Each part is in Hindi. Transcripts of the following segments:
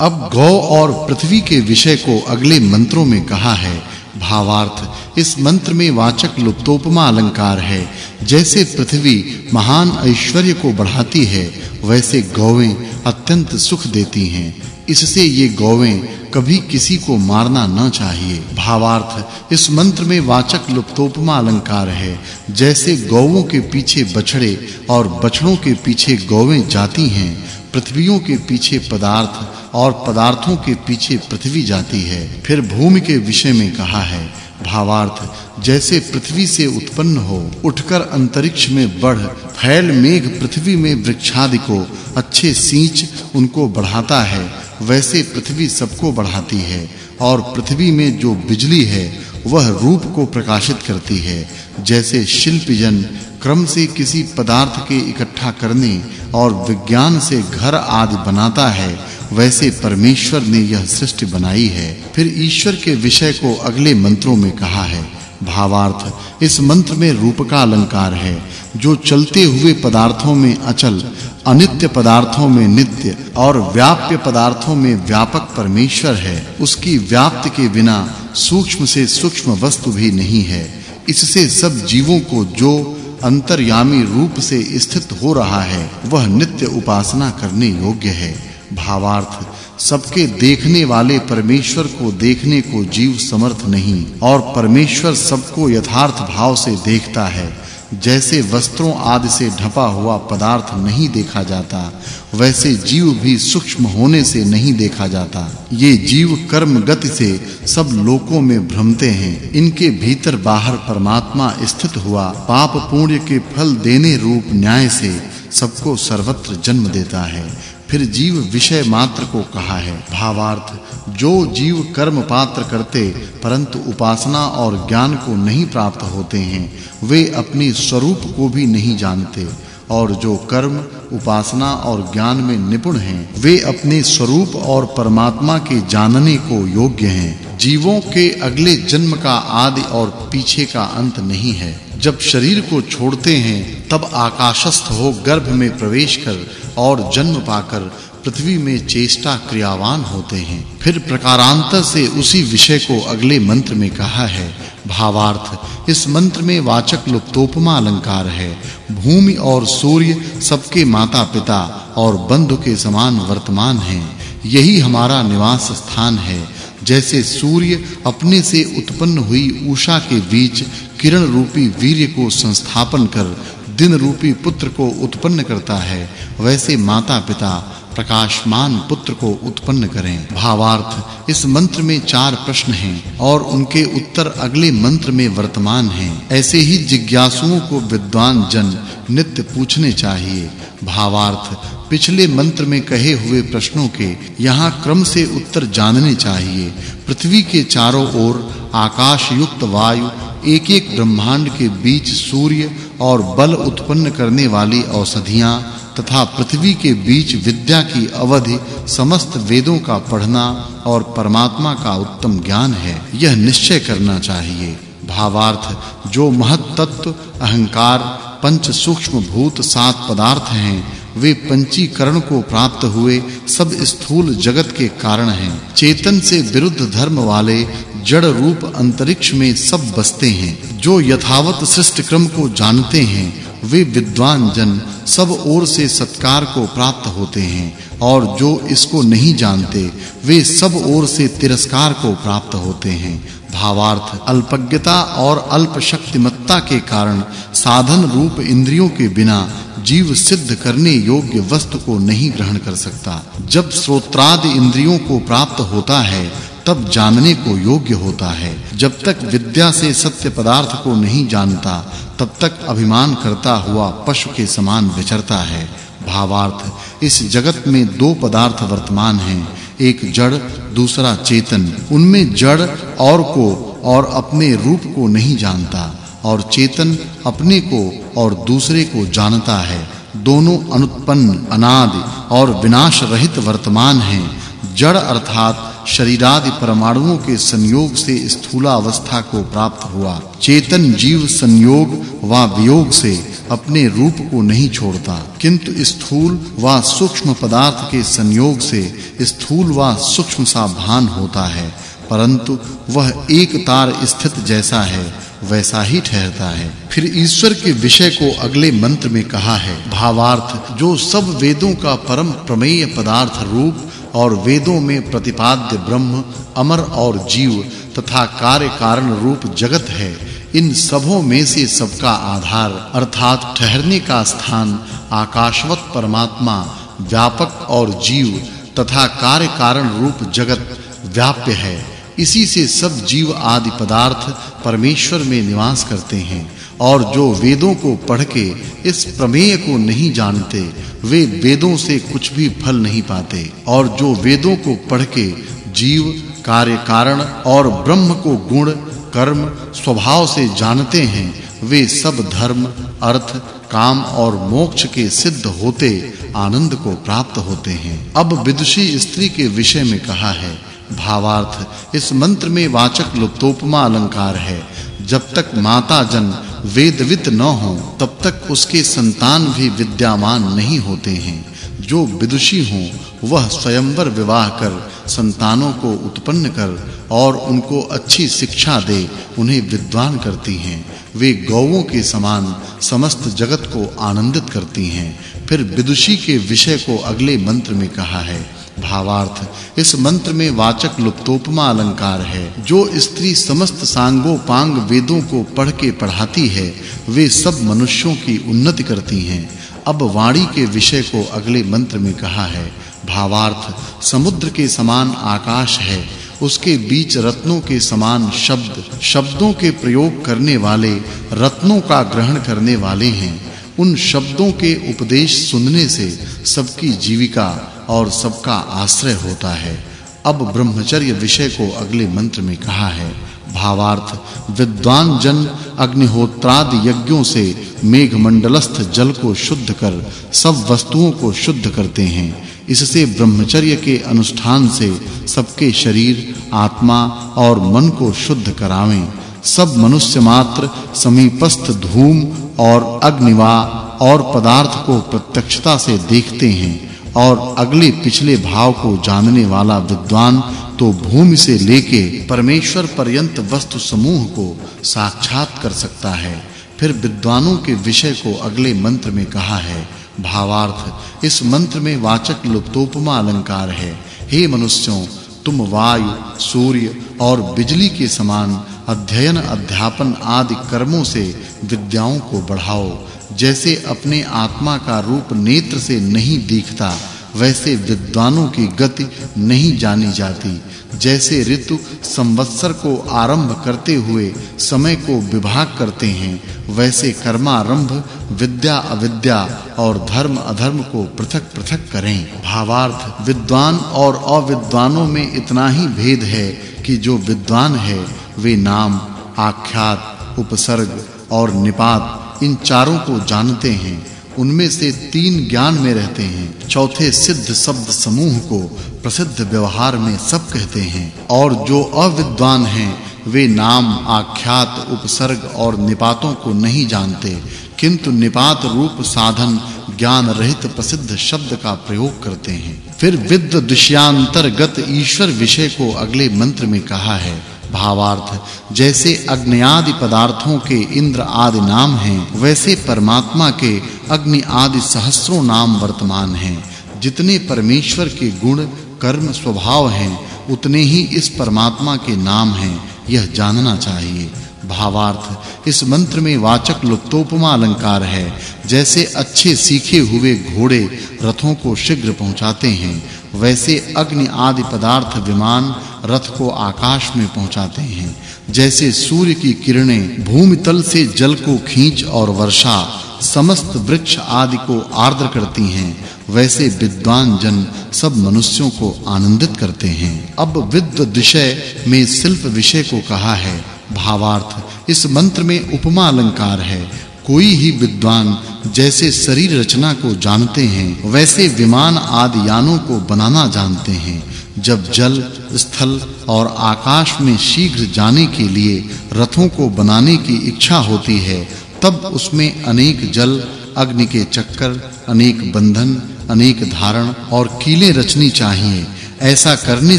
अब गौ और पृथ्वी के विषय को अगले मंत्रों में कहा है। भावार्थ, इस मंत्र में वाचक् लुप्तोपमा अलंकार है। जैसे पृथ्वी महान ऐश्वर्य को बढ़ाती है, वैसे गौएँ अत्यंत सुख देती हैं। इससे ये गौएँ कभी किसी को मारना न चाहिए। भावार्थ, इस मंत्र में वाचक् लुप्तोपमा अलंकार है। जैसे गौओं के पीछे बछड़े और बछड़ों के पीछे गौएँ जाती हैं, पृथ्वियों के पीछे पदार्थ और पदार्थों के पीछे पृथ्वी जाती है। फिर भूमि के विषय में कहा है भावार्थ, जैसे पृथ्वी से उत्पन्न हो, उठकर अंतरिक्ष में बढ़, फैल मेघ पृथ्वी में वृक्षादि को अच्छे सींच उनको बढ़ाता है, वैसे पृथ्वी सबको बढ़ाती है, और पृथ्वी में जो बिजली है, वह रूप को प्रकाशित करती है, जैसे शिल्पजन क्रम से किसी पदार्थ के इकट्ठा करने और विज्ञान से घर आदि बनाता है वैसे परमेश्वर ने यह सृष्टि बनाई है। फिर ईश्वर के विषय को अगले मंत्रों में कहा है। भावार्थ, इस मंत्र में रूप का अलंकार है, जो चलते हुए पदार्थों में अचल, अनित्य पदार्थों में नित्य और व्याप्य पदार्थों में व्यापक परमेश्वर है। उसकी व्याप्त के बिना सूक्ष्म से सूक्ष्म वस्तु भी नहीं है। इससे सब जीवों को जो अंतर्यामी रूप से स्थित हो रहा है, वह नित्य उपासना करने योग्य है। भावार्थ। सबके देखने वाले परमेश्वर को देखने को जीव समर्थ नहीं, और परमेश्वर सबको यथार्थ भाव से देखता है। जैसे वस्त्रों आदि से ढपा हुआ पदार्थ नहीं देखा जाता, वैसे जीव भी सूक्ष्म होने से नहीं देखा जाता। ये जीव कर्म गति से सब लोकों में भ्रमते हैं। इनके भीतर बाहर परमात्मा स्थित हुआ, पाप पुण्य के फल देने रूप न्याय से। सबको सर्वत्र जन्म देता है। फिर जीव विषय मात्र को कहा है। भावार्थ, जो जीव कर्म पात्र करते, परंतु उपासना और ज्ञान को नहीं प्राप्त होते हैं, वे अपने स्वरूप को भी नहीं जानते। और जो कर्म, उपासना और ज्ञान में निपुण हैं, वे अपने स्वरूप और परमात्मा के जानने को योग्य हैं। जीवों के अगले जन्म का आदि और पीछे का अंत नहीं है। जब शरीर को छोड़ते हैं, तब आकाशस्थ हो गर्भ में प्रवेश कर और जन्म पाकर पृथ्वी में चेष्टा क्रियावान होते हैं। फिर प्रकारांतर से उसी विषय को अगले मंत्र में कहा है। भावार्थ, इस मंत्र में वाचक् लुप्तोपमा अलंकार है। भूमि और सूर्य सबके माता-पिता और बंधु के समान वर्तमान हैं। यही हमारा निवास स्थान है। जैसे सूर्य अपने से उत्पन्न हुई उषा के बीच किरण रूपी वीर्य को संस्थापन कर, दिन रूपी पुत्र को उत्पन्न करता है। वैसे माता-पिता प्रकाशमान पुत्र को उत्पन्न करें। भावार्थ, इस मंत्र में चार प्रश्न हैं और उनके उत्तर अगले मंत्र में वर्तमान हैं। ऐसे ही जिज्ञासुओं को विद्वान जन नित्य पूछने चाहिए। भावार्थ पिछले मंत्र में कहे हुए प्रश्नों के यहाँ क्रम से उत्तर जानने चाहिए। पृथ्वी के चारों ओर आकाश युक्त वायु, एक-एक ब्रह्मांड के बीच सूर्य और बल उत्पन्न करने वाली औषधियाँ तथा पृथ्वी के बीच विद्या की अवधि, समस्त वेदों का पढ़ना और परमात्मा का उत्तम ज्ञान है। यह निश्चय करना चाहिए। भावार्थ, जो महत तत्व अहंकार, पंच सूक्ष्म भूत सात पदार्थ हैं वे पंचीकरण को प्राप्त हुए सब स्थूल जगत के कारण हैं। चेतन से विरुद्ध धर्म वाले जड़ रूप अंतरिक्ष में सब बसते हैं। जो यथावत सृष्टि क्रम को जानते हैं, वे विद्वान जन सब ओर से सत्कार को प्राप्त होते हैं और जो इसको नहीं जानते, वे सब ओर से तिरस्कार को प्राप्त होते हैं। भावार्थ, अल्पज्ञता और अल्प शक्तिमत्ता के कारण साधन रूप इंद्रियों के बिना जीव सिद्ध करने योग्य वस्तु को नहीं ग्रहण कर सकता। जब श्रोत्रादि इंद्रियों को प्राप्त होता है, तब जानने को योग्य होता है। जब तक विद्या से सत्य पदार्थ को नहीं जानता, तब तक अभिमान करता हुआ पशु के समान विचरता है। भावार्थ, इस जगत में दो पदार्थ वर्तमान हैं, एक जड़, दूसरा चेतन। उनमें जड़ और को और अपने रूप को नहीं जानता, और चेतन अपने को और दूसरे को जानता है। दोनों अनुत्पन्न, अनादि और विनाश रहित वर्तमान हैं। जड़ अर्थात शरीरादि परमाणुओं के संयोग से स्थूला अवस्था को प्राप्त हुआ। चेतन जीव संयोग व वियोग से अपने रूप को नहीं छोड़ता। किंतु स्थूल व सूक्ष्म पदार्थ के संयोग से स्थूल व सूक्ष्म सा भान होता है। परंतु वह एक तार स्थित जैसा है। वैसा ही ठहरता है। फिर ईश्वर के विषय को अगले मंत्र में कहा है, भावार्थ, जो सब वेदों का परम प्रमेय पदार्थ रूप और वेदों में प्रतिपाद्य ब्रह्म, अमर और जीव तथा कार्य कारण रूप जगत है, इन सबों में से सबका आधार, अर्थात ठहरने का स्थान, आकाशवत परमात्मा, व्यापक और जीव तथा कार्य कारण रूप जगत व्याप्य है। इसी से सब जीव आदि पदार्थ परमेश्वर में निवास करते हैं, और जो वेदों को पढ़ के इस प्रमेय को नहीं जानते, वे वेदों से कुछ भी फल नहीं पाते। और जो वेदों को पढ़ के जीव, कार्य कारण और ब्रह्म को गुण, कर्म, स्वभाव से जानते हैं, वे सब धर्म, अर्थ, काम और मोक्ष के सिद्ध होते, आनंद को प्राप्त होते हैं। अब विदुषी स्त्री के विषय में कहा है भावार्थ। इस मंत्र में वाचक् लुप्तोपमा अलंकार है। जब तक माता जन वेदवित न हो, तब तक उसके संतान भी विद्यामान नहीं होते हैं। जो विदुषी हों, वह स्वयंवर विवाह कर, संतानों को उत्पन्न कर और उनको अच्छी शिक्षा दे, उन्हें विद्वान करती हैं। वे गौओं के समान समस्त जगत को आनंदित करती हैं। फिर विदुषी के विषय को अगले मंत्र में कहा है। भावार्थ। इस मंत्र में वाचक् लुप्तोपमा अलंकार है। जो स्त्री समस्त सांगोपांग वेदों को पढ़ के पढ़ाती है, वे सब मनुष्यों की उन्नति करती हैं। अब वाणी के विषय को अगले मंत्र में कहा है। भावार्थ, समुद्र के समान आकाश है। उसके बीच रत्नों के समान शब्द, शब्दों के प्रयोग करने वाले, रत्नों का ग्रहण करने वाले हैं। उन शब्दों के उपदेश सुनने से सबकी जीविका और सबका आश्रय होता है। अब ब्रह्मचर्य विषय को अगले मंत्र में कहा है। भावार्थ विद्वान जन अग्निहोत्रादि यज्ञों से मेघमंडलस्थ जल को शुद्ध कर, सब वस्तुओं को शुद्ध करते हैं। इससे ब्रह्मचर्य के अनुष्ठान से सबके शरीर, आत्मा और मन को शुद्ध करावें। सब मनुष्य मात्र, समीपस्थ धूम और अग्निवा और पदार्थ को प्रत्यक्षता से देखते हैं और अगले पिछले भाव को जानने वाला विद्वान तो भूमि से लेके परमेश्वर पर्यंत वस्तु समूह को साक्षात कर सकता है। फिर विद्वानों के विषय को अगले मंत्र में कहा है, भावार्थ, इस मंत्र में वाचक् लुप्तोपमा अलंकार है। हे मनुष्यों, तुम वायु, सूर्य और बिजली के समान अध्ययन, अध्यापन आदि कर्मों से विद्याओं को बढ़ाओ। जैसे अपने आत्मा का रूप नेत्र से नहीं दिखता, वैसे विद्वानों की गति नहीं जानी जाती। जैसे ऋतु संवत्सर को आरंभ करते हुए समय को विभाग करते हैं, वैसे कर्मारंभ विद्या अविद्या और धर्म अधर्म को पृथक-पृथक करें। भावार्थ, विद्वान और अविद्वानों में इतना ही भेद है कि जो विद्वान है वे नाम, आख्यात, उपसर्ग और निपात इन चारों को जानते हैं। उनमें से तीन ज्ञान में रहते हैं। चौथे सिद्ध शब्द समूह को प्रसिद्ध व्यवहार में सब कहते हैं। और जो अविद्वान हैं, वे नाम, आख्यात, उपसर्ग और निपातों को नहीं जानते। किंतु निपात रूप साधन ज्ञान रहित प्रसिद्ध शब्द का प्रयोग करते हैं। फिर विद्ध दुष्यांतर्गत ईश्वर विषय को अगले मंत्र में कहा है। भावार्थ, जैसे अग्नि आदि पदार्थों के इंद्र आदि नाम हैं, वैसे परमात्मा के अग्नि आदि सहस्रों नाम वर्तमान हैं। जितने परमेश्वर के गुण, कर्म, स्वभाव हैं, उतने ही इस परमात्मा के नाम हैं, यह जानना चाहिए। भावार्थ, इस मंत्र में वाचक् लुप्तोपमा अलंकार है, जैसे अच्छे सीखे हुए घोड़े रथों को शीघ्र पहुंचाते हैं, वैसे अग्नि आदि पदार्थ विमान रथ को आकाश में पहुंचाते हैं। जैसे सूर्य की किरणें भूमि तल से जल को खींच और वर्षा, समस्त वृक्ष आदि को आर्द्र करती हैं, वैसे विद्वान जन सब मनुष्यों को आनंदित करते हैं। अब विद्व विषय में शिल्प विषय को कहा है। भावार्थ, इस मंत्र में उपमा अलंकार है। कोई ही विद्वान जैसे शरीर रचना को जानते हैं, वैसे विमान आदि यानों को बनाना जानते हैं। जब जल, स्थल और आकाश में शीघ्र जाने के लिए रथों को बनाने की इच्छा होती है, तब उसमें अनेक जल, अग्नि के चक्कर, अनेक बंधन, अनेक धारण और कीलें रचनी चाहिए। ऐसा करने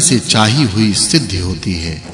से चाही हुई सिद्धि होती है।